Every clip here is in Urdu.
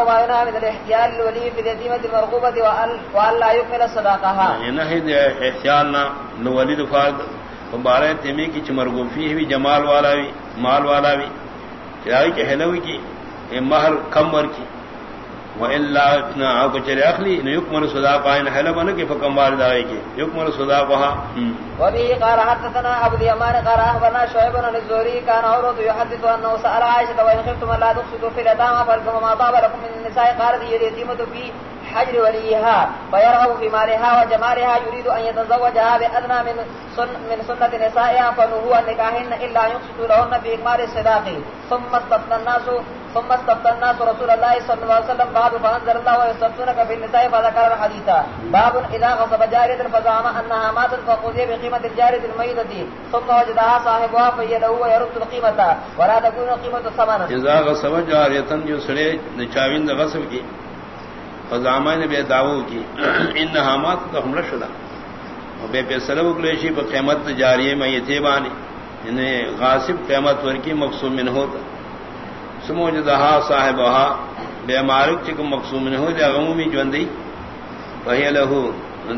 وما من الاحتيال الولي في المرغوبة وأن لا يكمل صداقها احتيالنا تیمی کی چمرگوفی بھی جمال والا بھی مال والا بھی چرائی کے حلوی کی؟ مہر کم ور کی۔ چرے اخلی یکمر صدا پائن حلبن کے فکم وارد آئے کی یکمر صدا پہا وبه قال حدثنا ابو اليمان، قال اخبرنا شعيب بن الزهري، كان عروض يحدث انه سال عائشه وان خفتم لا تفسدوا في اليتامى فالكم ما طاب لكم من النساء قالت هي اليتيمه في حجر وليها، فيرغب في مالها وجمالها، يريد ان يتزوجها بادنى من سن من سنه نسائها فنهوا النكاحين الا يقصدوا لهن باكمال الصداق. ثم استفتى الناس ثم استفتى الناس رسول الله صلى الله عليه وسلم بعد فانزل الله ويستفتونك في النساء فذكر الحديث. باب اذا غصب جاريه فزعم انها ماتت فقضي بقيمه الجاريه الميته ثم وجدها صاحبها فهي له ويرد القيمه ولا تكون قيمه الثمن. اذا غصب جاريه جو سڑے نچاوین غصب کی فزعم نے بے دعوو کی انها ماتت تو حملہ شدا بے پیسر وکلیشی پر قیمت جاریہ میں یہ تھے بانی۔ انہیں غاصب قیمت ورکی مقصوم من ہوتا سمو جدہا صاحبہا بے مالک چکم مقصوم من ہو دے غمومی جوندی۔ وہی لہو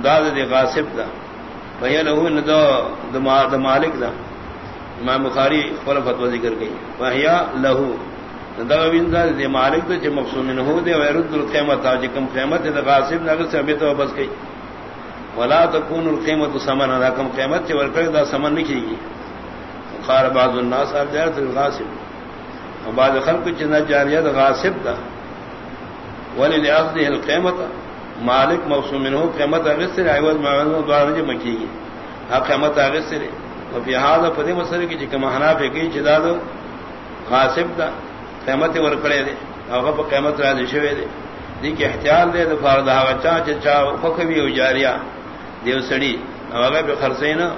داد دے غاصب دا۔ وہی لہو ندو دا مالک دا۔ امام بخاری خلف فتوہ ذکر گئی وہی لہو۔ دا ویندا دے مالک دا چھ مقصوم ہو دے ویرد القیمت دا چکم قیمت دا غاصب نگر سے ابھی تو بس گئی۔ ولا تكون القيمه ثمن هذا كم قیمت ورکڑ دا ثمن نہیں کی قال بعض الناس ارجعت الغاصب بعض خلق جنا جاریت غاصب دا۔ ولی لاخذه القیمت۔ مالک موصوم منه قیمت اغسر عوض معلوم دوار جو مکی گی ها قیمت اغسر وفي هذا فدی مسئلہ کی کہ حناف کی جدا دو غاصب دا۔ قیمت ورکڑے دے او په قیمت را دي دے دی کہ احتیاط دے د فرض هغه چا چې چا فکوی او جاریہ دیو سڑی هغه به خرڅینا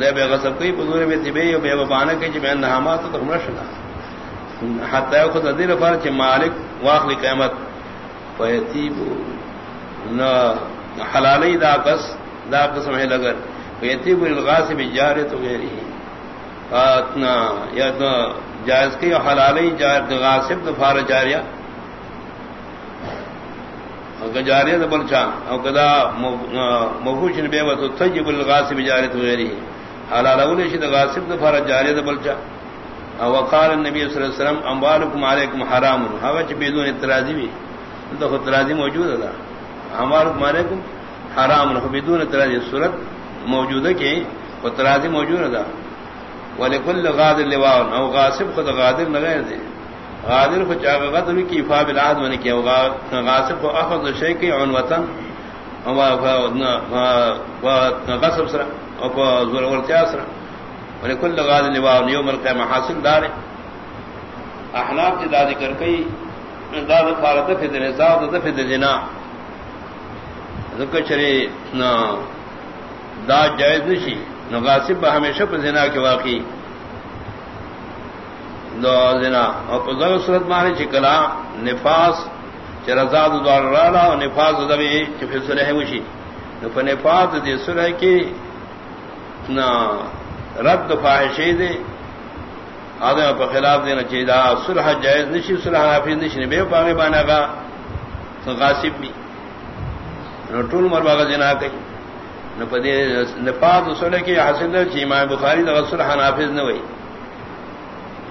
دے به غصب کوي، په دور به دی به او به بانه کوي چې بین نهامات ته عمر شدا حتی خود دې لپاره چې مالک واخلي قیمت. فیتیب نہ حلالی دا قص، دا قسم ہے لگر فیتیب الغاصب جارت غیری اتنا یا اتنا جائز کی حلالی غاصب دفار جاریہ۔ جاریہ بلچا او کدا مفوش بے وت تجب الغاصب جارت غیری حلال اول شد غاصب دفار جاریہ بلچا او وقال النبي صلی اللہ علیہ وسلم، اموالکم علیکم حرام. ہوا بدون اعتراضی بھی۔ تو خود اعتراضی موجود ہے اموالکم علیکم حرام. بدون اعتراضی صورت موجود ہے کہ اعتراضی موجود ہے ولکل غادر لواء او غاصب خود غادر نہ غیر دے۔ غادر کو چاغ غدر کی فا بالعهد من کی غاصب کو اخذ شیء کی عنوتن او غصب سرا۔ او زور ورتیا سرا۔ ولكل غاد لواء يوم القيامه حاصل دار احناف کی داد کر کئی داد فارت فی دین زاد فی دجنا ذکر چرے، نا، دا جائز نشی۔ نو غاصب ہمیشہ پر زنا کے واقعی دو زنا. اور قضا صورت مانے چکلا نفاس چرزاد دوار رالا اور نفاس دبی چفی سلح وشی نو نفاس دی سلح کی نا رد فاحشی دے آدم پر خلاف دینا چاہیے دا صلح جائز نشی صلح نافذ نشی بے پاگے بانا کا غاصب بھی نو ٹول مر باغ جنا کئی نو پدے نفاذ کی حاصل ہے چی امام بخاری دا صلح نافذ نہ ہوئی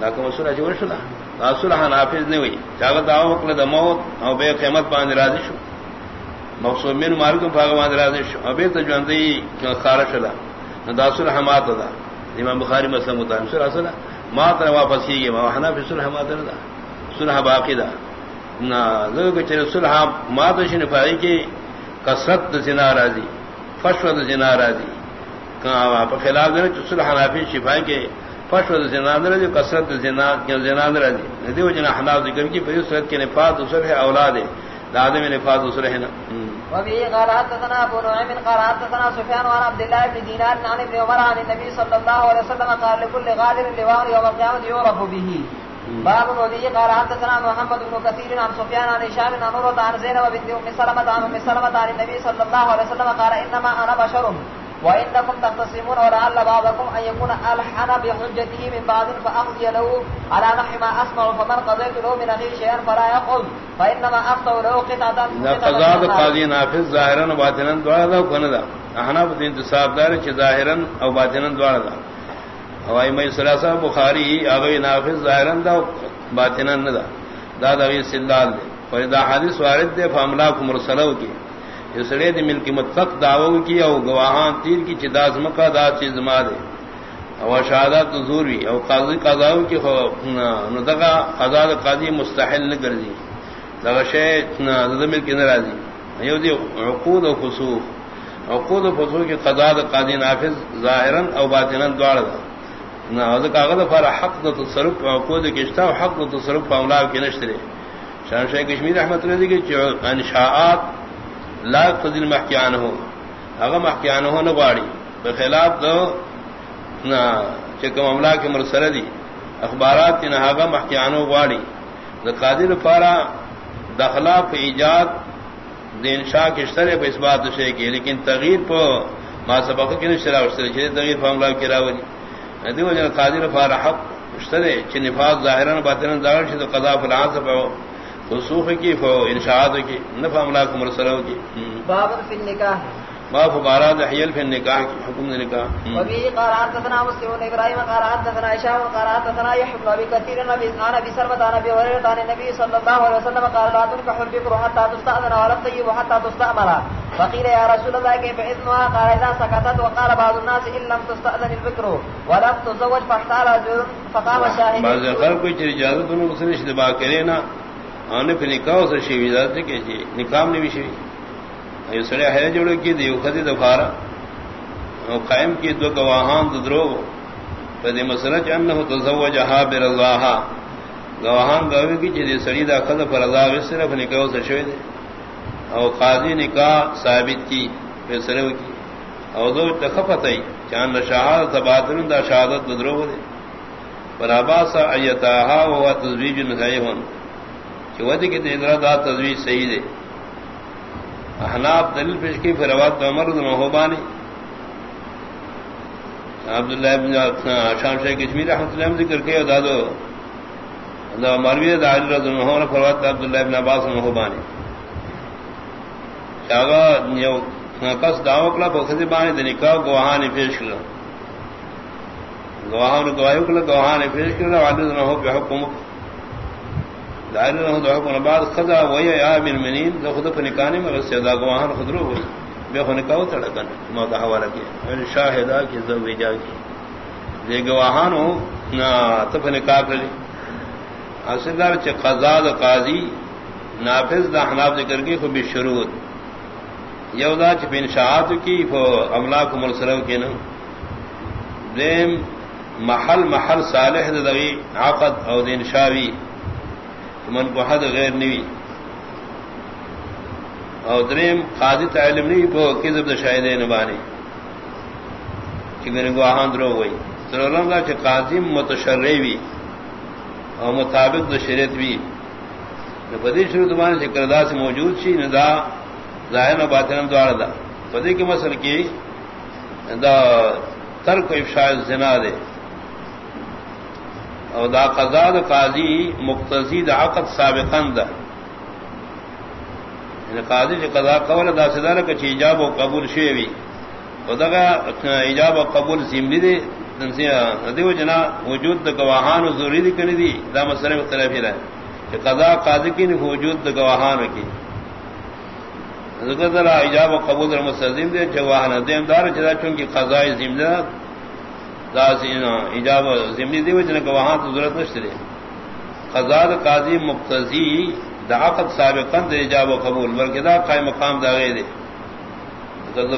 لیکن صلح جو شلا دا؟ صلح نافذ نہ ہوئی چاغت دا وکل دا موت او بے قیمت باندې راضی شو. مقصود من مالکم پاگے باندې راضی شو. ابے تو جوندی خارج شلا دا صلح مات دا امام بخاری مسلم مطابق سر اصل ما تر واپس کی گئے وہاں پھر سلح ما دا سلح باقی دا نہ لوگ چلے سلح ما تو شن پائی کی کثرت زنا راضی فشوت زنا راضی کہاں آپ خلاف دینا سلح نافی شفائی کے فشوت زنا راضی کثرت زنا زنا راضی دیو جنا حناف ذکر کی پھر صورت کے نفاذ سلح اولاد ہے. آدم نفاذ سلح نا. وفي قال حدثنا ابو نعيم قال حدثنا سفيان عن عبد الله بن دينار عن ابن عمر، عن النبي صلى الله عليه وسلم، قال لكل غادر لواء يوم القيامه يعرف به. باب الودي قال حدثنا محمد بن كثير عن سفيان عن هشام عن عروه عن زينب بنت ام سلمة عن ام سلمة عن النبي صلى الله عليه وسلم قال انما انا بشر وإنكم تختصمون ولعل بعضكم أن يكون ألحن بحجته من بعض فأقضي له على نحو ما أسمع فمن قضيت له من أخيه شيئا فلا يقض فإنما أخطأ له قطعة قضاء قاضي نافذ ظاهرا وباطنا دعا ذا وكنا احناف انتصاب دار ظاهرا او باطنا دعا ذا او ايما ثلاثه بخاري نافذ ظاهرا دا، باطنا ندا. دا دا سلال دے. فردا حدیث وارد دے فاملاک مرسلو کی. اسڑے دی ملکی متفق دعوو کی او گواہان تیر کی چدا زمکا دا چیز ما دے. او شہادت ظہور وی، او قاضی قضاو کی خو ندغا قضا قاضی مستحل نہ کردی دغه شی د ملک ناراضی یو دی عقود او خصوص عقود او خصوص کی قضا د قاضی نافذ ظاهرا او باطنا دوړ نہ کاغذ پر حق د تصرف عقود حق د تصرف په اولاد کې نشته شان کشمیر رحمت اللہ علیہ کی انشاءات لا قدل محکیان ہو اگر محکیان ہو نہ باڑی بخلاف دو نہ چکم املا کے مرسردی اخبارات کی نہاگا محکیان ہو باڑی دا قادر پارا دخلا پہ ایجاد دین شاہ کے اشترے پہ اس بات سے کی لیکن تغیر پہ ما سبق کی نشرا اشترے تغیر فاملہ کی راولی دیو جن قادر پارا حق اشترے چھ نفاذ ظاہران باطنان داغر چھ تو قضا فلان سے پہ خصوص کی فو انشاءات کی، نفع املاک مرسلوں کی۔ باب فی النکاح۔ باب بارات حیل فی النکاح کی حکم نکاح۔ وبه قال حدثنا مسلم بن ابراهيم قال حدثنا هشام قال حدثنا يحيى بن ابي كثير النبي عن ابي سلمة عن ابي هريرة عن النبي صلى الله عليه وسلم قال لا تنكح البكر حتى تستأذن ولا الطيب حتى تستأمر. فقيل يا رسول الله كيف اذنها قال اذا سكتت وقال بعض الناس ان لم تستأذن البكر ولم تزوج فاحتال رجل فقام شاهد بعض خلق کو اجازت انہوں نے اشتباہ کرے نا آنے پہ نکاح سے شیوی ذات کہ جی نکاح نے بھی شیوی۔ یہ سڑے ہے جوڑے کی دیو خدی دفارا قائم کی دو گواہان دو درو پدی مسئلہ چاہنا ہو تزوجہا برضاہا گواہان گواہی کی چیزی سڑی دا خد پر رضا صرف نکاح سے شوی دے۔ او قاضی نکاح ثابت کی فیصلے کی۔ او دو تخفت ای چاند شہادت باطن دا شہادت دو درو دے۔ پر عباسا ایتاہا و تزویج نسائی ہون۔ کہ ودی کی تیدرہ دا تزویج صحیح دے۔ احناب دلیل پیش کی، پھر روات عمر بن محبانی عبداللہ بن شام شیخ کشمیر رحمۃ اللہ ذکر کیا، دادو دا مروی دا علی رضی اللہ عنہ فروات عبداللہ بن عباس محبانی شاگا یو، کس دعوی کلا پخذی بانی دا نکاح گواہانی پیش کلا۔ گواہان، گواہی کلا، گواہانی پیش کلا، علی رضی اللہ عنہ حکم۔ دائر رہو دعا کو بعد خدا وہی یا المؤمنین ذو خود پر نکانے میں سے دا گواہان ہوئی بے خو نکاو تڑکن نو دا حوالہ کیا شاہدہ کی ذو وجا کی دے گواہان ہو نا تف نکاح کری اصلدار چ قضا دا قاضی نافذ دا حناب ذکر کی خو بشروط یودا چ بن شاعت کی فو املاک مرسلو کی نو دیم، محل محل صالح دغی عقد او دین شاوی من کو حد غیر نوی. او دریم قاضی تعلیم نہیں پو کذب دا شاہدین بانی. چکر گواہان درو ہوئی. ضرورم دا چھ قاضی متشرعی او مطابق دا شریعت بھی پدی شروع دبانی سے کردہ سے موجود شی ندا ظاہر و باطن دوار دا. پدی کی مسئل کی، دا ترک افشاء زنا دے. او دا قضا دا قاضی مقتضی دا عقد سابقا دا یعنی قاضی جو قضا قول دا سدارا کچھ ایجاب و قبول شوی او دا ایجاب و قبول زمنی دے دیو جنا وجود دا گواہان و ضروری دی کنی دی دا مسئلہ مختلفی رہا کہ قضا قاضی کی نہیں وجود دا گواہان کی ذکر ذرا ایجاب و قبول در مستلزم دے جواہان دیم دار چدا چونکہ قضائی زمنی ایجاب زمنی دی وجہ گواہاں تو ضرورت نشترے قضاد قاضی مقتضی دعقت سابقا دے ایجاب و قبول، بلکہ دا قائم مقام دا غیر دے۔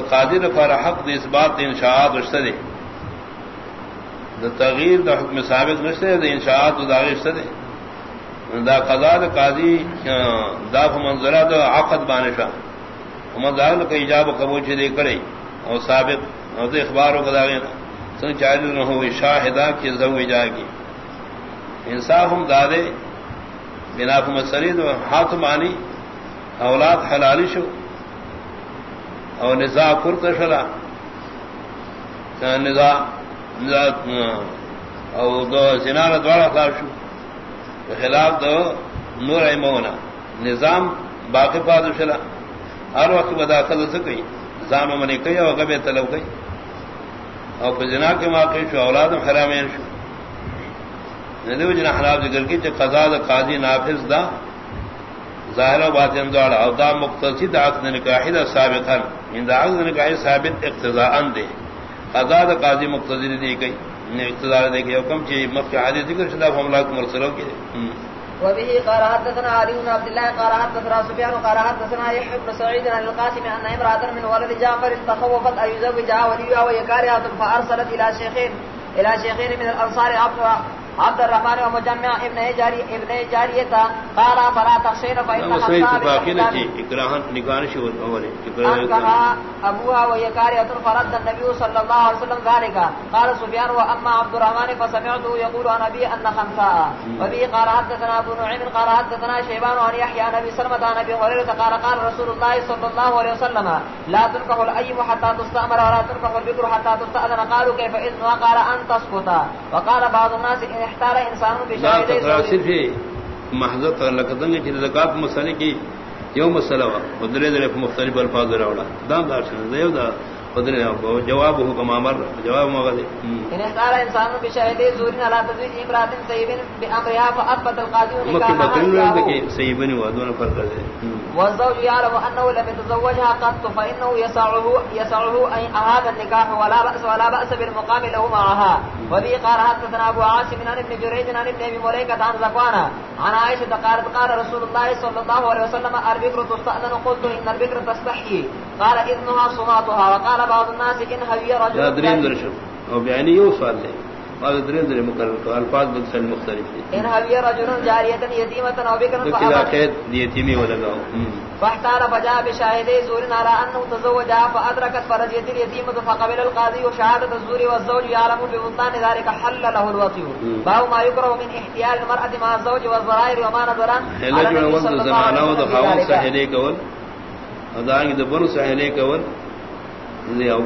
قاضی رفار حق دے، اس بات دے انشاءات رشتہ دا تغییر دا حکم سابق نشترے دے، انشاءات دا غیر رشتہ دا قضاد قاضی دا فمنظرہ دا عقد بانشا ومن کا ایجاب و قبول چھے دے کرے اور سابق اور دے اخباروں کا دا غیر۔ سن چاہیے نہ ہو شاہدہ کی زو جا کی انصاف ہم دادے، بنا مسرید ہاتھ مانی، اولاد حلالی شو۔ اور نظا پرت شلا۔ نظام او دو سنان دوارا خلاف شو۔ خلاف دو نور ایمونا۔ نظام باقی پادو شلا۔ ہر وقت بداخل سکی۔ نظام منی کئی او کبھی طلب کئی۔ او پہ جنا کے موقع شو، اولاد حرامین شو. ندیو جنا خلاف ذکر کی چھ قضا دا قاضی نافذ دا ظاہر و باطن دوڑا او دا مقتصد عقد نکاحی دا سابقا ان دا عقد نکاحی ثابت اقتضاء دے قضا دا قاضی مقتصد دی گئی اقتدار دیکھے حکم چی مفی حدیث ذکر شدہ فملاک مرسلوں کی دے وبه قال حدثنا علي بن عبد الله، قال حدثنا سفيان، قال حدثنا يحيى بن سعيد عن القاسم ان امراه من ولد جعفر استخوفت ان يزوجها وليها ويكارها فارسلت الى شيخين الى شيخين من الانصار عفوا عبد الرحمن ومجمع ابن جاری ابن جاریتا قال فلا تخشين فإن اکراہن نکان شو اولے انکہا ابوها ويكارية فرد النبي صلى الله عليه وسلم ذلك قال سفيان واما عبد الرحمن فسمعته يقول عن ابي ان خمساء وبه قال حدثنا ابو نعيم قال حدثنا شيبان عن يحيى عن ابي سلمة عن ابي قال قال رسول الله صلى الله عليه وسلم لا تنكح الايم حتى تستأمر ولا تنكح البكر حتى تستأذن. قالوا كيف اذنها قال ان تسقط. وقال بعض الناس احتار صرف محضت لقدنگ چیز زکات مسئلے کی یو مسئلہ ادرے درے مختلف الفاظ راوڑا دام دار دیو دا جواب ہو کما مر جواب مغد ان قال انسان بشهد زور على تزويج امراه طيب بامرها فاثبت القاضي نكاح سيبني ودون فرق ده والزوج يعلم انه لم يتزوجها قط فانه يسعه يسعه اي هذا النكاح ولا باس ولا باس بالمقام له معها. وذي قال حدثنا ابو عاصم عن ابن جريج عن ابن ابي مليكه عن زكوان عن عائشه قالت قال رسول الله صلى الله عليه وسلم البكر تستأذن. قلت ان البكر تستحي قال اذنها صماتها. وقال بعض الناس ان هي رجل درين درشم او بیانی یو سوال لے بعض درین در مقرر تو الفاظ بکسل مختلف دے ان هي رجل جاریتا یتیمتا او بکرا فاحتار قید یتیمی ولگاو فاحتار فجاء بشاهد زور على انه تزوجها فادركت فرجيت اليتيمة فقبل القاضي وشهادة الزور والزوج يعلم ببطلان ذلك حل له الوطي باو ما يكره من احتيال المرأة مع الزوج والضرائر وما نظران صلى الله عليه وسلم. دخاون سهلے کول ادائیں دبن سہلے کول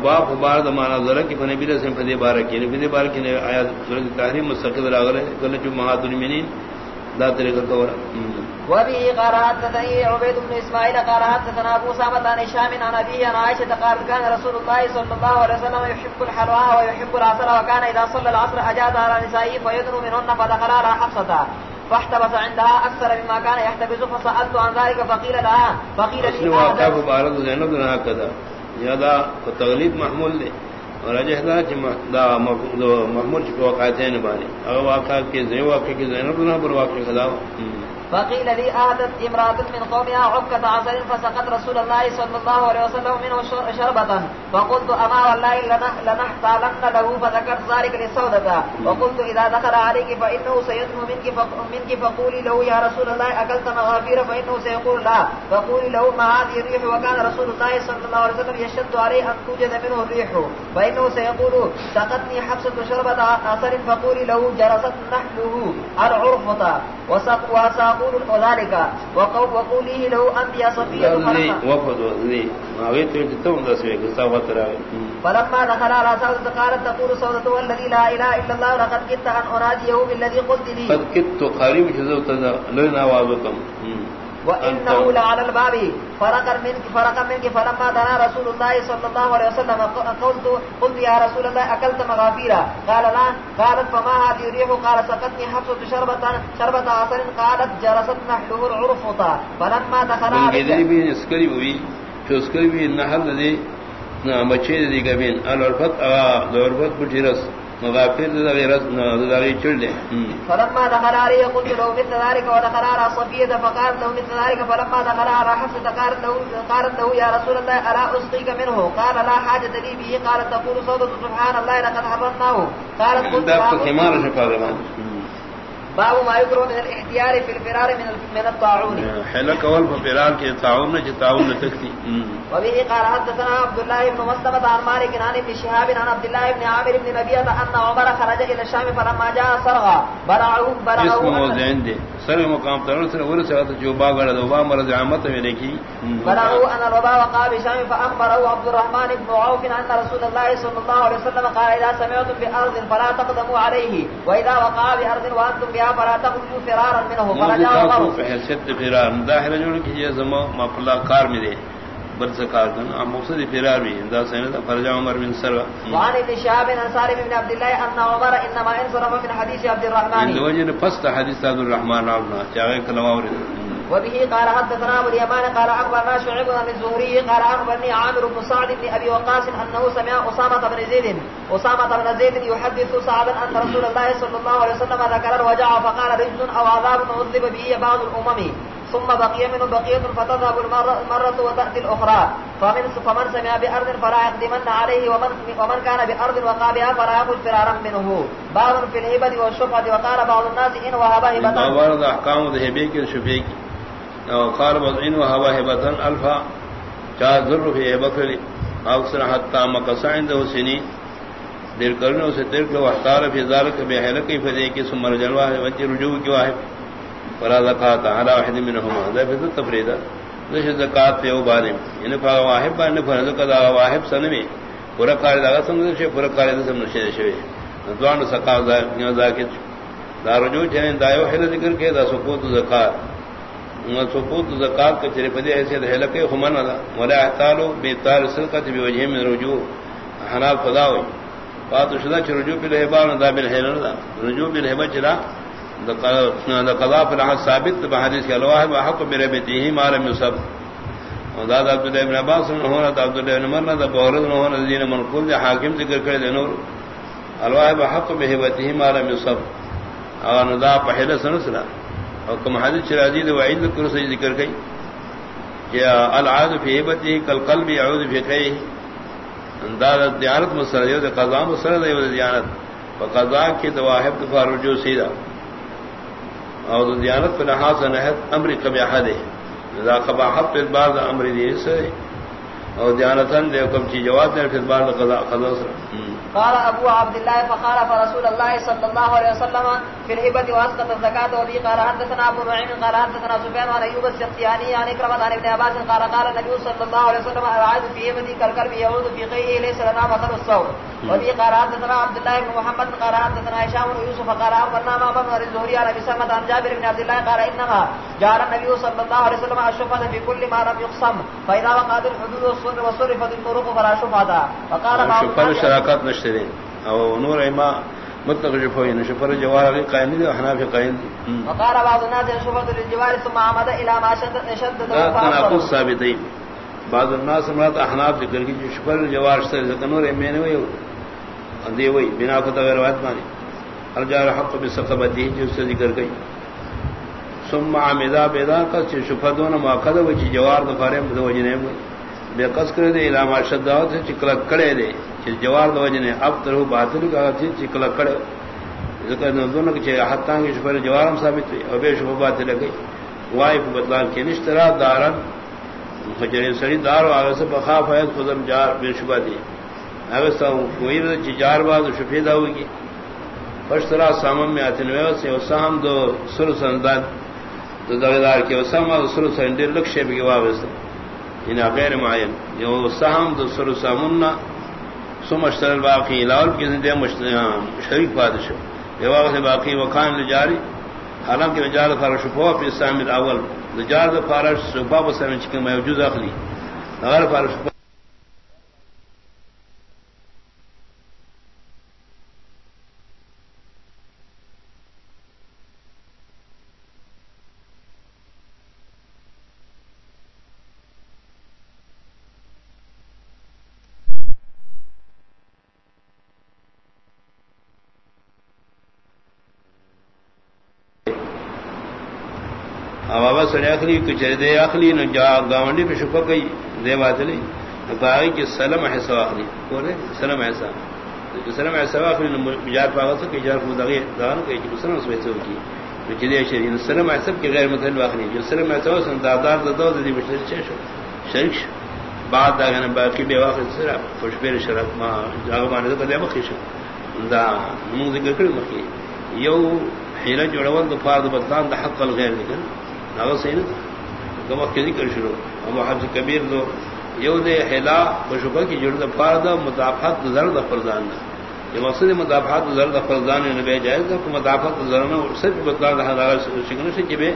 باپ بار دمانا ذرا کی فن بھی رسم فدی بار کی فدی بار کی آیا سورۃ تحریم مستقل راغلے کل جو مہات المنین دا طریقہ کورا۔ وبه قرات تدعي عبيد بن اسماعيل قرات تنا ابو سامة عن هشام عن ابي عن عائشة قال كان رسول الله صلى الله عليه وسلم يحب الحلوى ويحب العسل وكان اذا صلى العصر اجاد على نسائه فيدنو منهن فدخل على حفصة فاحتبس عندها اكثر مما كان يحتبس فسالت عن ذلك فقيل لها فقيل لي هذا مبارك زينب بن هكذا زیادہ تغلیب محمول دے اور اجہدا محمول چکو واقعاتین بانی اگر واقع کے زین واقع کی زینب نہ پر واقع خلاف فقيل لي آتت امرأة من قومها عكة عسل فسقت رسول الله صلى الله عليه وسلم منه شربة. فقلت أما والله لنحتالن له فذكرت ذلك للسودة وقلت إذا دخل عليك فإنه سيدنه منك, منك فقولي له يا رسول الله أكلت مغافير فإنه سيقول لا. فقولي له ما هذه الريح؟ وكان رسول الله صلى الله عليه وسلم يشد عليه أن توجد منه الريح. فإنه سيقول سقتني حبسة شربة عسل فقولي له جرست نحله العرفة. وسق وسق اقول ذلك وقول وقوله له انت يا صفيه فلما دخل على سعود قالت تقول سعود والذي لا اله الا الله لقد كنت ان اناديه بالذي قلت لي. قد كنت قريب جزوت لنا وابكم وانه لعلى الباب. فرق منك فرق منك فلما دنا رسول الله صلى الله عليه وسلم قلت قلت يا رسول الله اكلت مغافيرا قال لا. قالت فما هذه الريح؟ قال حفصه عسل قالت جرست نحله فلما دخل گبین. دورفت بٹھرس مغافر غيرت ذا غير چل فلما دخل عليه قلت له مثل ذلك ودخل على صفية فقالت له مثل ذلك فلما دخل على حفصة قالت له قالت له يا رسول الله ألا أسقيك منه؟ قال لا حاجة لي به. قالت تقول صوت سبحان الله لقد حرمناه قالت قلت لا باب ما يكره من الاحتيار في الفرار من من الطاعون. حلق اول فبرار کے تعاون نے تعاون تکتی وبه قال حدثنا عبد الله بن مسلمة عن مالك عن ابن شهاب عن عبد الله بن عامر بن ربيعة أن عمر خرج إلى الشام فلما جاء صرغا برعوه برعوه اسم موزین دے سر مقام ترون سر ورس وقت جو باغڑ دو با مرض عامت میں لکھی برعوه أن الوباء وقع بشام فأخبره عبد الرحمن بن عوف أن رسول الله صلى الله عليه وسلم قال إذا سمعتم بأرض فلا تقدموا عليه وإذا وقع بأرض وأنتم بها فلا تخرجوا فرارا منه. فرجع عمر. فرار داخل جو کہ یہ زما مفلا کار میں دے برس کار کن ام مقصد فرار بھی دا سنت فرجع عمر بن سر وعن ابن شهاب عن سالم بن عبد الله أن عمر إنما انصرف من حديث عبد الرحمن. ان وجه فست حدیث عبد الرحمن عبنا چاہے کلمہ اور وبه قال حدثنا ابو اليمان قال اخبرنا شعيب بن الزهري قال اخبرني عامر بن سعد بن ابي وقاص انه سمع اسامه بن زيد. اسامه بن زيد يحدث سعدا ان رسول الله صلى الله عليه وسلم ذكر الوجع فقال رجل او عذاب عذب به بعض الامم. ثم بقي من بقيه فتذهب المره وتاتي الاخرى فمن فمن سمع بارض فلا يقدمن عليه، ومن ومن كان بارض وقع بها فلا يخرج فرارا منه. باب في الهبه والشفعه وقال بعض الناس ان وهب هبه احکام الهبه کے شفیع کی قال بذين وهو هبه الفا جاء ذر في بكر او سر حتى مقص عنده سني دیر کرنے سے دیر کو اختار فی ذلك بہلک فدی کی ثم رجوا وجه رجوع کی واحد فلا زکات على واحد منهما. ذا في التفريد ذش زکات پہ بارے ان فا واحد بن فرض قضا واحد سنمی. پورا کار دا سمجھ سے پورا کار دا سمجھ سے شوی. دوان سکا ذا کہ دا رجو رجوع چنے دایو ہے ذکر کے، دا سقوط زکات. نو سقوط زکات کے چرے پدے ایسے دہلکے ہمن ولا ولا احتالو بے تار سلقت بھی وجہ من رجوع. حنال خدا ہوئی. بات شدا چ رجوع بل ہبان دا بل ہیل دا. رجوع بل ہبا چلا قضا پر ثابت بحدیث کے الواہ حق میرے بیتی ہی مال مصب دا عبد الله بن عباس نے ہونا دا عبد الله بن عمر بہرد نے ہونا دین منقول دے حاکم ذکر کرے دے نور الواہ حق بہبتی مال مصب اور دا پہلے سنسلا اور کم حدیث چرازی دے وعید کر سے ذکر گئی کہ العاد فی ہبتی کل قلب یعود فی قی انداز دیانت مسرد قضا مسرد دیانت. فقضا کی دواہب دفار رجوع سیدہ اور دیانت پہ لحاظ نہت امر کب احد ہے ذا قباحت پہ بعض دا امر دی سے اور دیانتن دے کم چی جواب دے پھر بار قضا قضا سر۔ قال ابو عبد الله فقال فرسول الله صلى الله عليه وسلم في الهبه واسقط الزكاه وبي قال حدثنا ابو نعيم قال حدثنا سفيان عن ايوب السختياني عن اكرمه عن ابن عباس، قال قال النبي صلى الله عليه وسلم العاد في هبه كالكلب يعود في قيه ليس لنا مثل الصوم. وبي قال حدثنا عبد الله بن محمد، قال حدثنا هشام بن يوسف قال اخبرنا ما بن الزهري عن ابي سلمة عن جابر بن عبد الله قال انما جعل النبي صلى الله عليه وسلم الشفعه في كل ما لم يقسم. فاذا وقعت الحدود وصرفت الطرق فلا شفعه وقال بعض شراکت نشتے دے او نور ایما مطلق شفوی نشفر جوار علی قائم دی حناف قائم دی وقال بعض الناس شفت للجوار ثم عمد الى ما شدد شدد تناقض ثابتی بعض الناس مرات احناف ذکر کی جو شفر جوار سے نور ایما نے وہی دی وہی بنا تغیر روایت مانی الجار حق بسقبتی جو سے ذکر گئی ثم عمدا بیدا کا شفدون مؤخذ وچ جوار دفارے مدوجنے بے قص کرے دے علامہ شداوت سے چکلا کڑے دے۔ چ جوار دو جنے اب ترو باطل کا تھی چکلا کڑے ذکر نہ دونوں کے حتاں کے شفر جوارم ثابت ہوئی، اور بے شبہ بات لگئی وائف بدلان کے نشترا دارن۔ فجر سڑی دار آگے سے بخاف ہے خودم جار بے شبہ دی اگر سا کوئی جار بعد شفیدہ ہوگی فشترا سامم میں آتے نوے سے وسام دو سر سندان۔ تو دغدار کے وسام سر سندر لکشے بھی واپس یعنی ان غیر معین۔ یعنی جو سام تو سر سامنا سمشتر الباقی لاول کی زندگی شریک بادشاہ۔ یہ واقع سے باقی وقان لجاری حالانکہ رجال فارش شفوا پہ اسلام اول۔ رجال فارش شفا بسلم چکن موجود اخلی۔ غیر فارش شفا اخلی کچھ دے اخلی نہ جا گاونڈی پہ شکر گئی دے بات لی باغی کی سلم ایسا اخلی۔ بولے سلم ایسا سلم ایسا اخلی نہ جار پاگا تو کہ جار کو دگے دان کہ سلم اس میں سے ہوگی۔ چلے شریف سلم سب کے غیر مطلب آخری جو سلم ایسا سن دادار دو دی مشتری چھ شریک بعد دا گنا باقی بے واقع سرا۔ خوش پیر شرف، ما جاگ باندې ته له مخې شو۔ دا موږ ذکر کړو مخې یو حیله جوړول د فرض بدلان د حق الغیر دي هغه صحیح نه دا ذکر شروع۔ ابو حفص کبیر دو۔ یو دے حیلا بشبہ کی جوړ د فرض مدافعت زر د فرضان ده یہ مقصد مدافعات زرد فرزان نبی جائز دا کو مدافعات زرنا صرف بطلا دا دا شکن سے کہ بے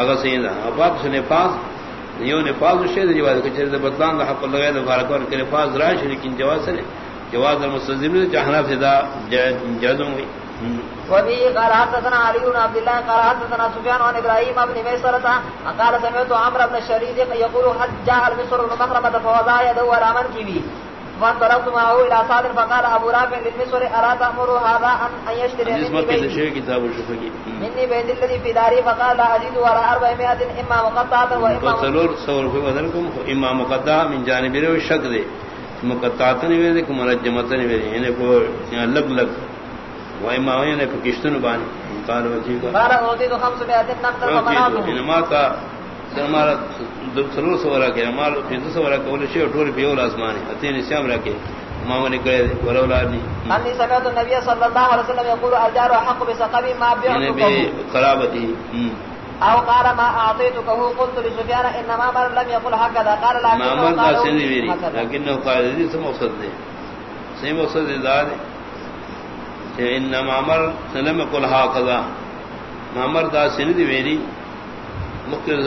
اگر سین دا اباد سے نفاذ، یو نفاذ شے دی جواز کہ چرے بطلان دا حق لگا دا فارق اور کہ نفاذ راش لیکن جواز سے جواز المستلزم جہنا سے دا جازم ہوئی وبه قال حدثنا علي بن عبد الله قال حدثنا سفيان عن ابراهيم بن ميسرة قال سمعت عمرو بن الشريد يقول حج جاء المصر بن مخرمة فوضع يده على منكبه فانطلقت معه الى صاد فقال ابو رافع للمسور ارى تامر هذا ان يشتري مني بيت؟ مني بيت الذي في داري فقال لا ازيد ولا 400 اما مقطعه واما فصلور سور في بدلكم اما مقطع من جانب شك دے مقطعات ویدے کہ مرجمت نے ویدے یعنی کو لگ لگ واما نے پکشتن بان قال وجی قال اوتی تو 500 نقد فقالوا انما کا ہمارا سلور سورا کے ہمارا پھر سورا کول شی ٹور بیول اسمان اتین سیام رکھے ماما نے کہے ولولا نی انی سمعت النبي صلى الله عليه وسلم يقول الجار حق بسقب ما یعنی قرابتی. او قال ما اعطيتك هو قلت لسفيان انما مر لم يقل هكذا قال لا ما دا سنی ویری لیکن قال دی؟ سم مقصد دے سیم مقصد دار کہ انما مر لم يقل هكذا ما دا سنی دی ویری مختلف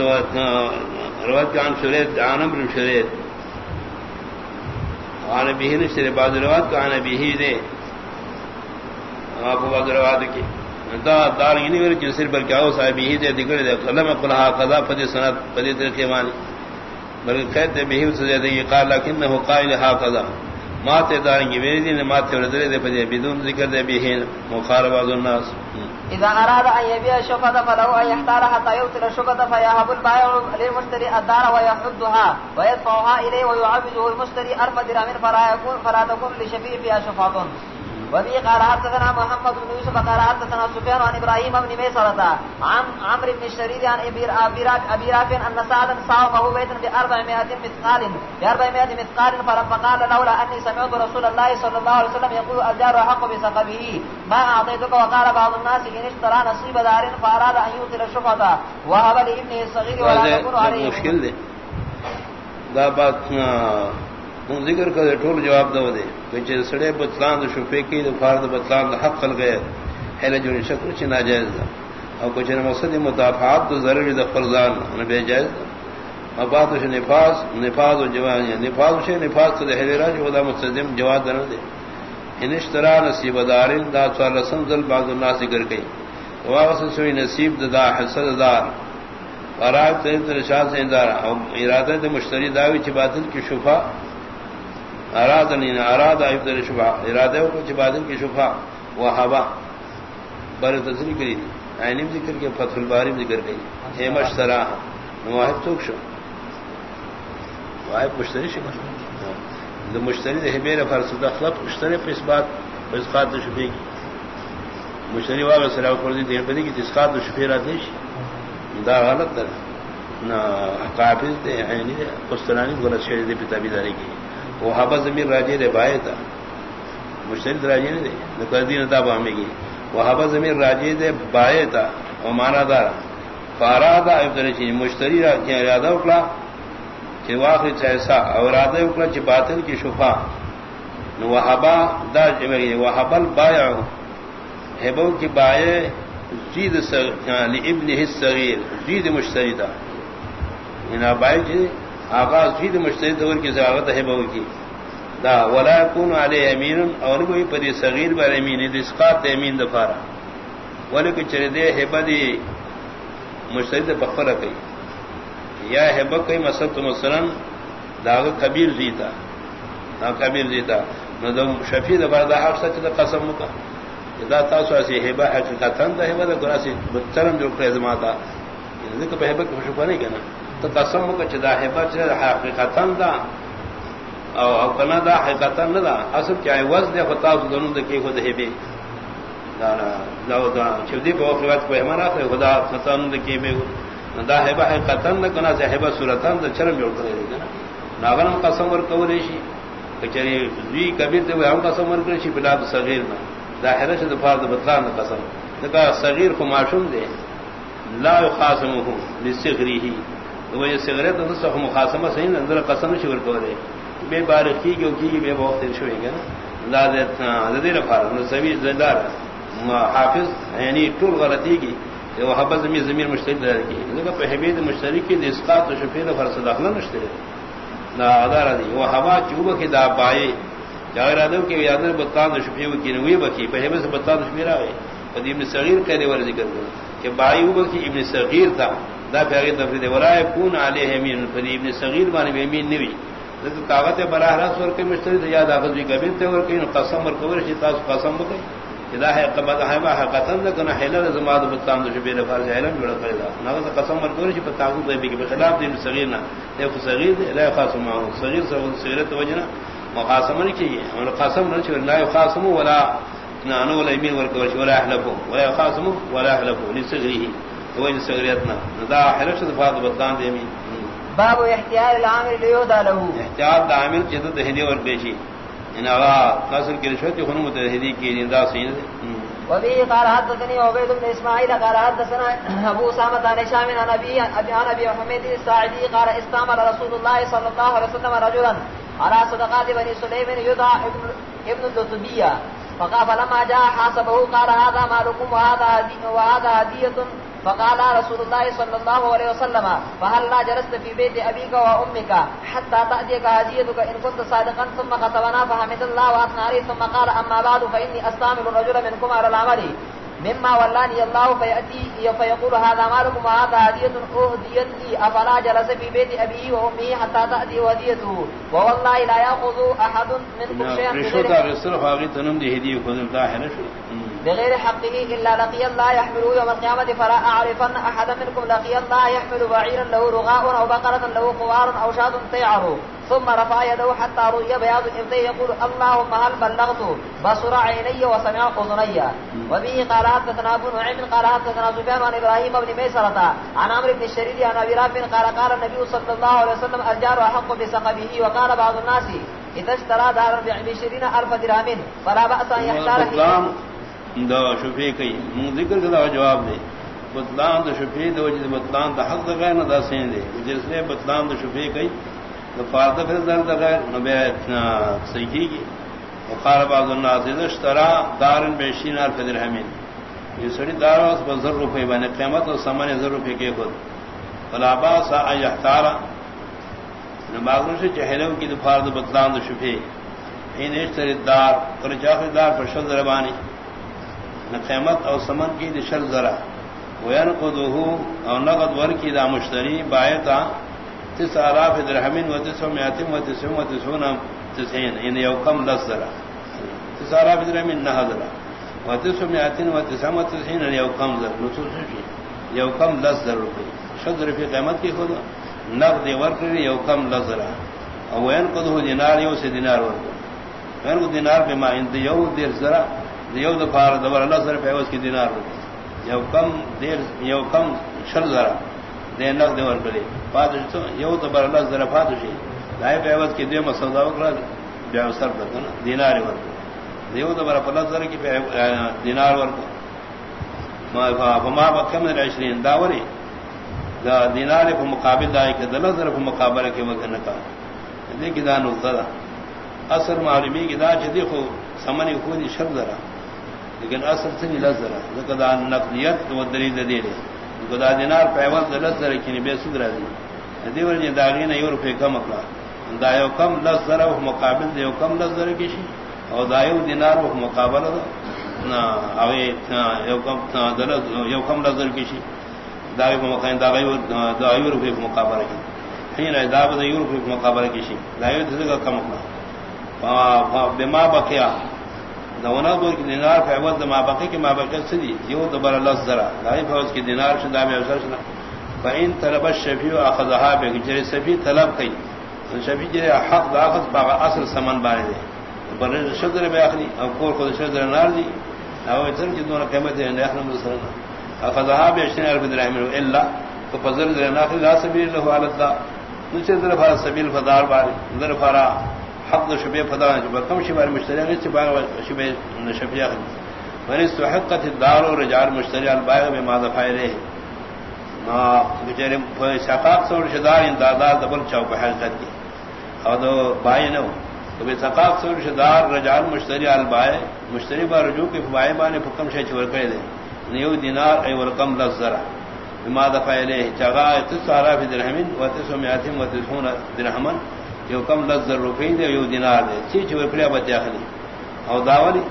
روایت عن شریعت عن امر شریعت عن ابيه نشر بعض روایت کا عن ابيه دے۔ آپ بعض روایت کی۔ دا دار نہیں میرے کہ صرف بلکہ او صاحب ہی دے دگڑ دے۔ قلم قلها قضا فدی سنت فدی طریقے مانی بلکہ کہتے بہم سے زیادہ یہ قال لکنه قائل ها قضا ماتے داریں گے میری دین ماتے تے دے فدی بدون ذکر دے بہن مخاربہ الناس۔ اذا اراد ان يبيع شفده فله ان يحتار حتى يوصل الشفده فيهب البائع للمشتري الدار ويحدها ويدفعها اليه ويعوضه المشتري اربع درهم فلا يكون فلا تكون لشفيع فيها شفاعه وبه قال حدثنا محمد بن يوسف قال حدثنا سفيان عن ابراهيم بن ميسرة عن عمرو بن الشريد عن ابي رافع ان سعدا صاومه بيتا ب 400 مثقال ب 400 مثقال فلما قال لولا اني سمعت رسول الله صلى الله عليه وسلم يقول الجار حق بسقبه ما اعطيتك وقال بعض الناس ان اشترى نصيب دار فاراد ان يوصل الشفعه وهب لابنه الصغير ولا يكون عليه مشكل ده دا بات ہوں ذکر کر ٹول جواب دو دے کہ سڑے بتلان دو شفے کی دو فارد بتلان دو حق کل گئے ہے جو شکر چ ناجائز دا اور کچھ مقصد مدافعات تو ضروری دا فرزان انہیں بے جائز دا او ابات سے نفاذ نفاذ و جوان یعنی نفاذ سے نفاذ تو دے دہلی راج خدا مستدم جواب دن دے انشترا یعنی نصیب دارن دا سوال رسم ذل بعض الناس ذکر گئی واپس سوئی نصیب دا حسد دار. فراغ تر شاہ سے اندارا ارادہ مشتری داوی چ باطل کی شفا اراد نہیں اراد افضل شبہ ارادہ کو چبادل کی شفا وہ ہوا بر تصریح کری عینم ذکر کے، فتح الباری ذکر گئی اے مشترا واحد تو شو۔ واحد مشتری شبہ جو ہاں۔ مشتری ہے میرے فرض دخلت مشتری پہ اس بات پر اس بات شفے کی۔ مشتری والا سراو کر دی دیر پہ کی تسقات شفے را دیش۔ دا غلط در نہ قابل دے، عینی دے قسطلانی غلط شہر دے پتابی داری کی۔ وہ ہبا زمین راجے دے بائے تھا مشترک راجے نے دے۔ نقدی نتا ہمیں گی وہ ہبا زمین راجے دے بائے تھا وہ مانا دار فارا دا چیز مشتری ارادہ اکلا کہ واقع ایسا اور ارادہ اکلا چ باطل کی شفا۔ وہ ہبا دا وہ حبل بایا ہبو کی بائے جید یعنی ابن صغیر جید مشتری تھا انہیں یعنی بائے جی آغاز فید مشتری دور کی ضرورت ہے بہو کی دا ولا کون علی امین اور کوئی پری صغیر بر امین اسقاط امین دفارا ولی کو چرے دے ہے بدی مشتری بخر کئی. یا ہے بک کئی مسد مثلا داغ کبیر جیتا دا کبیر جیتا نو دم شفیع دبر دا حق سچ دا قسم کا دا تاسو اسی ہبا حقیقتاً دا ہبا دا قراسی بچرم جو کرے زماتا. یعنی ذکر پہ ہبا کی خوشو نہیں کہنا. تو قسم کو چدا ہے بچ حقیقتاً دا او کنا دا حقیقتاً نہ دا. اصل کیا ہے وز دے خطاب دونوں دے کی خود ہے بے چودی کو وقت کو ہمارا خدا ختم کی میں دا ہے بہ قتن نہ کنا سے ہے بہ صورتان دا چرم جوڑ کرے گا ناغن قسم ور کو ریشی کچری وی کبیر تے ہم قسم ور کرے چھ بلا صغیر نہ ظاہر ہے دفار دا بطلان قسم. دا صغیر کو معصوم دے لا يخاصمه لصغره وہ یہ صغرت تو سو مخاصمہ صحیح اندر قسم شور کو دے بے بارکی کیوں کی، بے وقت شوئے گا لا دے دے رفار سبھی زدار حافظ یعنی طول غلطی کی وہ حبت زمین زمین مشترک دار کی۔ لگا پہ حمید مشترک کی اسقاط و شفیع فرض داخلہ مشترک نا ادار دی، وہ ہوا چوب کی دا پائے جاگر ادو کی یاد بتان و شفیع کی نوی بکی، پہ حمید سے بتان و شفیع آئے قد ابن صغیر کہنے والے ذکر کرو کہ بائی وہ کی ابن صغیر تھا۔ دا پیغی تفرید ولا یکون علیہ امین. فدی ابن صغیر معنی امین نوی لیکن کاغذ براہ راست ور کے مشترک یاد اخذ بھی کبھی تے ور کہ قسم ور کو ور تاس قسم بکے اذا ہے قبض ہے ما قسم نہ کنا حلال زماد بتام دو شبیر فرض ہے علم جوڑ کرے دا نہ قسم ور کو ور چ پتاغو دے بھی کہ خلاف دین صغیر نہ اے صغیر لا خاص ما صغیر سو صغیرت وجنا مقاسمہ نہیں کیے اور قسم نہ چھ لا خاصم ولا نہ انو ولا یمین ور کو ولا احلفو ولا خاصم ولا احلفو لصغریه. وہ صغیرتنا دا حلف صفات بتان دے می باب احتیاط العامل لیودا له. احتیاط عامل جدد ہدی اور پیشی ان اوا قصر کی رشوت خون متحدی کی ندا سین وبه قال حدثني عبيد بن اسماعيل قال حدثنا ابو اسامه عن هشام عن ابي عن ابي حميد الساعدي قال استعمل رسول الله صلى الله عليه وسلم رجلا على صدقات بني سليم يدعى ابن ابن اللطبيه فقال فلما جاء حاسبه قال هذا مالكم وهذا وهذا هديه فقال رسول الله صلى الله عليه وسلم فهل لا جلست في بيت أبيك وأمك حتى تأتيك هديتك إن كنت صادقا؟ ثم قطبنا فحمد الله وأثنى عليه ثم قال أما بعد فإني أستعمل الرجل منكم على العمل. مما ولاني الله فيأتي فيقول هذا مالكم وهذا هدية أهديت لي أفلا جلس في بيت أبيه وأمه حتى تأتي هديته؟ ووالله لا يأخذ أحد منكم شيئا رشوة رسول فاغي تنم دي هدية كذب داحنا شو بغير حقه إلا لقي الله يحمله يوم القيامة فلا أعرفن أحدا منكم لقي الله يحمل بعيرا له رغاء أو بقرة له قوار أو شاد تيعه ثم رفع يده حتى رؤي بياض إبتي يقول اللهم هل بلغت؟ بصر عيني وسمع أذني. وبه قال حدثنا أبو نعيم قال حدثنا سفيان عن إبراهيم بن ميسرة عن عمرو بن الشريد عن أبي رافع قال قال النبي صلى الله عليه وسلم الجار أحق بسقبه وقال بعض الناس إذا اشترى دارا بعشرين ألف درهم فلا بأس أن يحتار دا شفیع کئی۔ من ذکر کدا جواب دے۔ بطلان دا شفیع دے وجد بطلان دا حق دا غیر ندا سین دے۔ جس نے بطلان دا شفیع کئی، دا فارد پھر در دا غیر نہ نبی صحیحی کی وقال بعض الناس، اذا اشترا دارن بیشین عرف درہمین یہ سڑی دار اس پر ذر روپے بنے، قیمت اور سامان ذر روپے کے خود۔ فلا باس ان يحتار سے چہروں کی دفار دا بطلان دا شفیع۔ این اشتری دار اور چاہر دار پر شد ربانی۔ قیمت او سمن کی دشل ذرا۔ وین کو دو او نقد ور کی دا مشتری بایتا تس آلاف درہمین و تس میاتم و تس و تسون تسین ان یو کم لس ذرا۔ تس آلاف درہمین نہ ذرا۔ و تس میاتن و تس و تسین ان یو کم ذرا۔ نصوص شی یو کم لس ذرا روپے۔ شد روپے قیمت کی خود۔ نقد ور کری یو کم لس ذرا۔ او وین کو دو دینار، یو سے دینار ور وین کو دینار پہ ما انت یو دیر ذرا۔ دیو دفار دبر اللہ سر پیوس کی دینار روپے you come there you come شر ذرا دے نق دیور کرے پادش تو یو دبر اللہ ذرا پادشی دائے پیوس کی دیو مسودا وکرا بیا سر تک نا دینار ور دیو دبر اللہ ذرا کی دینار ور فما بکم من عشرین داوری دا دینار کو مقابل دائے کہ دل ذرا کو مقابلہ کے وقت نہ دیکھ دا نقطہ اثر معلومی کی دا چ دیکھو سمنی خود شر ذرا لیکن اصل سے نیلا ذرا لقد نقلیت و دلیل دے دے خدا دینار پیوال دلت ذرا کی بے سود رہ دی دی ور جے داغی نہ یور کم اکلا دا یو کم لز ذرا و مقابل دے یو کم لز ذرا کی او دا یو دینار و مقابل دا نا اوی یو کم دلت یو کم لز ذرا کی دا یو مقابل دا یو، دا یور پہ مقابل کی ہن دا دا یور پہ مقابل کی دا یو دے کم اکلا بما بقیا دونا بول کی دینار فیوز ما بقی کی ما بقی سدی یو دبر اللہ ذرا۔ دای فوز کی دینار شدا میں اوسر شنا فین طلب الشفیع اخذها بجری سفی طلب کئی۔ شفیع جری حق دا اخذ با اصل سمن باندې دے۔ بر شذر میں اخلی او کور کو شذر نار دی۔ او اتن کی دونوں قیمت ہے نہ احرم سرنا۔ اخذها بعشرين الف درهم الا ففضل لنا في سبيل له على الدا نچے در فار سبیل فدار بار در فار حق شبے فدار جو کم شبار مشتری نے چبا شبے شفیع من استحقت الدار ورجال مشتری البائع بما دفع اليه ما بجرم شقاق سور شدار ان دادا دبل چوک حقیقت کی اور دو بائے نو. تو بے ثقاف سور شدار رجال مشتری البائے مشتری با رجوع کے فبائے بانے حکم شے چور کرے دے نیو دینار ای ورقم لزرا بما دفع الیہ چغا تسارا فی درہمین و تسو میاتیم و تسون درہمن you come لزر rupee they, you دینار دے۔ چی چور کرے بچے اخلی او داولی۔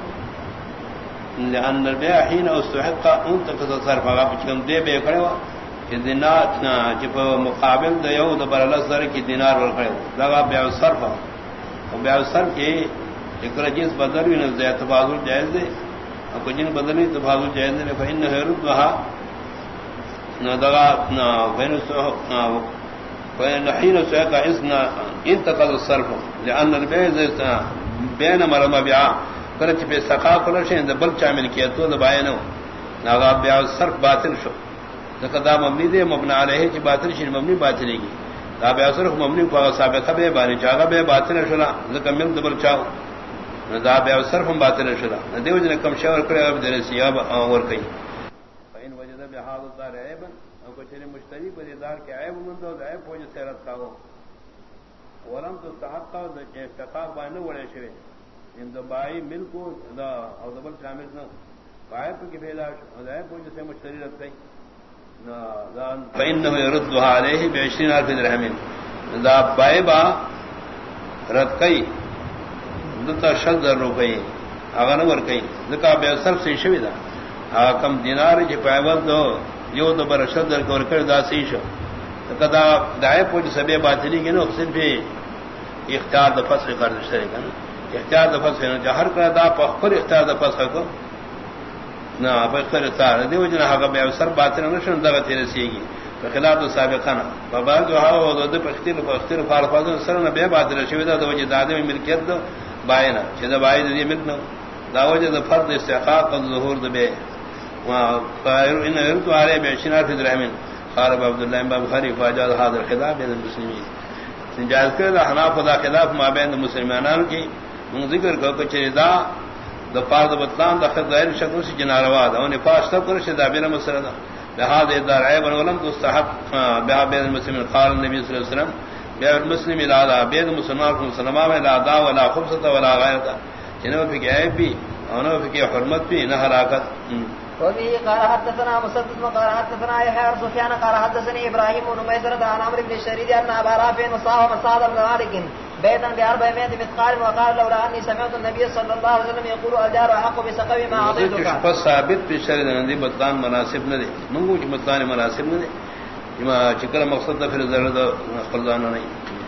لأن البيع حين استحق انت تصرف هغه چې دے بے کړو چې دینار چې په مقابل د یو د بر لزر کې دینار ور کړو دا بیا صرف او بیا صرف کې اکر جنس بدل وی نه زیات تبادل جائز دے۔ او کو جن بدل نہیں تبادل جائز دے۔ فإن هربها نہ دغا نہ بین سو سيقع اسنا انتقل الصرف، لأن البيع بين مرمى بيع کرچ پہ سقا کل شے بل چامل کیا تو دبائے نو ناغا بیا صرف باطل شو. دا مبنی دے مبنا علیہ چ باطل شین مبنی باطل گی دا بیا صرف مبنی کو ثابت بے بانی چاغا بے باطل شلا زکمل دبل چاو. دا بیا صرف باطل شلا دیو جن کم شاور کرے اب در سیاب اور کئی. فین وجد بحال دار عیب او مشتری پر دار کے عیب من دو عیب پوج سیرت کا ہو ولم تو تحقق د استقاق باندې وړې شوی ان د بای ملکو دا او دبل شامل نہ۔ قائب کی بھیلا دا پوج سے مشتری رت گئی۔ فإنه يردها عليه بعشرين ألف درهم دا بائبا رد کئی دتا شد در روپئی اگر نور کئی دکا بے صرف سے شوی دا۔ کم دینار جی پائبل دو۔ یو دو بر شد در کور کر دا سی شو. دکا دا دائے پوچھ سبے باطلی گی نو صرف اختیار یعنی دا فصل کر دشترے گا اختیار دا فصل جہر کر دا پخر اختیار دا فصل کو. نہ بخر تار دیو جنا حق بے سر بات نہ شن دغه تیر سیگی خلاف تو سابقنا بابا جو ہا او دو پختیر پختیر فار فاز سر نہ بے بات نہ شوی، دا دو جی دادے ملکیت دو باینا چہ دا بای دی ملک نو دا وجہ دا فرض استحقاق ظہور دے بے فائر ان تو ارے بے شنا فی الرحمن قال عبد الله بن بخاری فاجا هذا الخلاف بین المسلمین سنجاز کر حناف دا خلاف ما بین المسلمانان کی. من ذکر کو کہ دا دا پار دا بطلان، دا خد دائر شکل سی جناروا دا انہیں پاس تب کرش دا بین مسئلہ دا لہذا ادار عیب ولم تستحق بها بین المسلمین. قال النبی صلی اللہ علیہ وسلم بین المسلم الادا بین مسلمان کم سلمان لا دا ولا خبصتا ولا غیرتا جنہو فکی عیب بھی انہو فکی حرمت بھی، نہ حراکت. وبه قال حدثنا مسدد قال حدثنا يحيى بن سفيان قال حدثني ابراهيم بن ميسرة عن عمرو بن الشريد ان ابا رافع وصاحب مصعب بن مالك بيتا بأربع مئة مثقال وقال لولا أني سمعت النبي صلى الله عليه وسلم يقول الجار حق بسقوي ما أعطيتك. فثابت في الشريد نندي بطلان مناسب ندي منگو چی بطلان مناسب ندي ما چکر مقصد دا پھر ضرورت خلدانو نہیں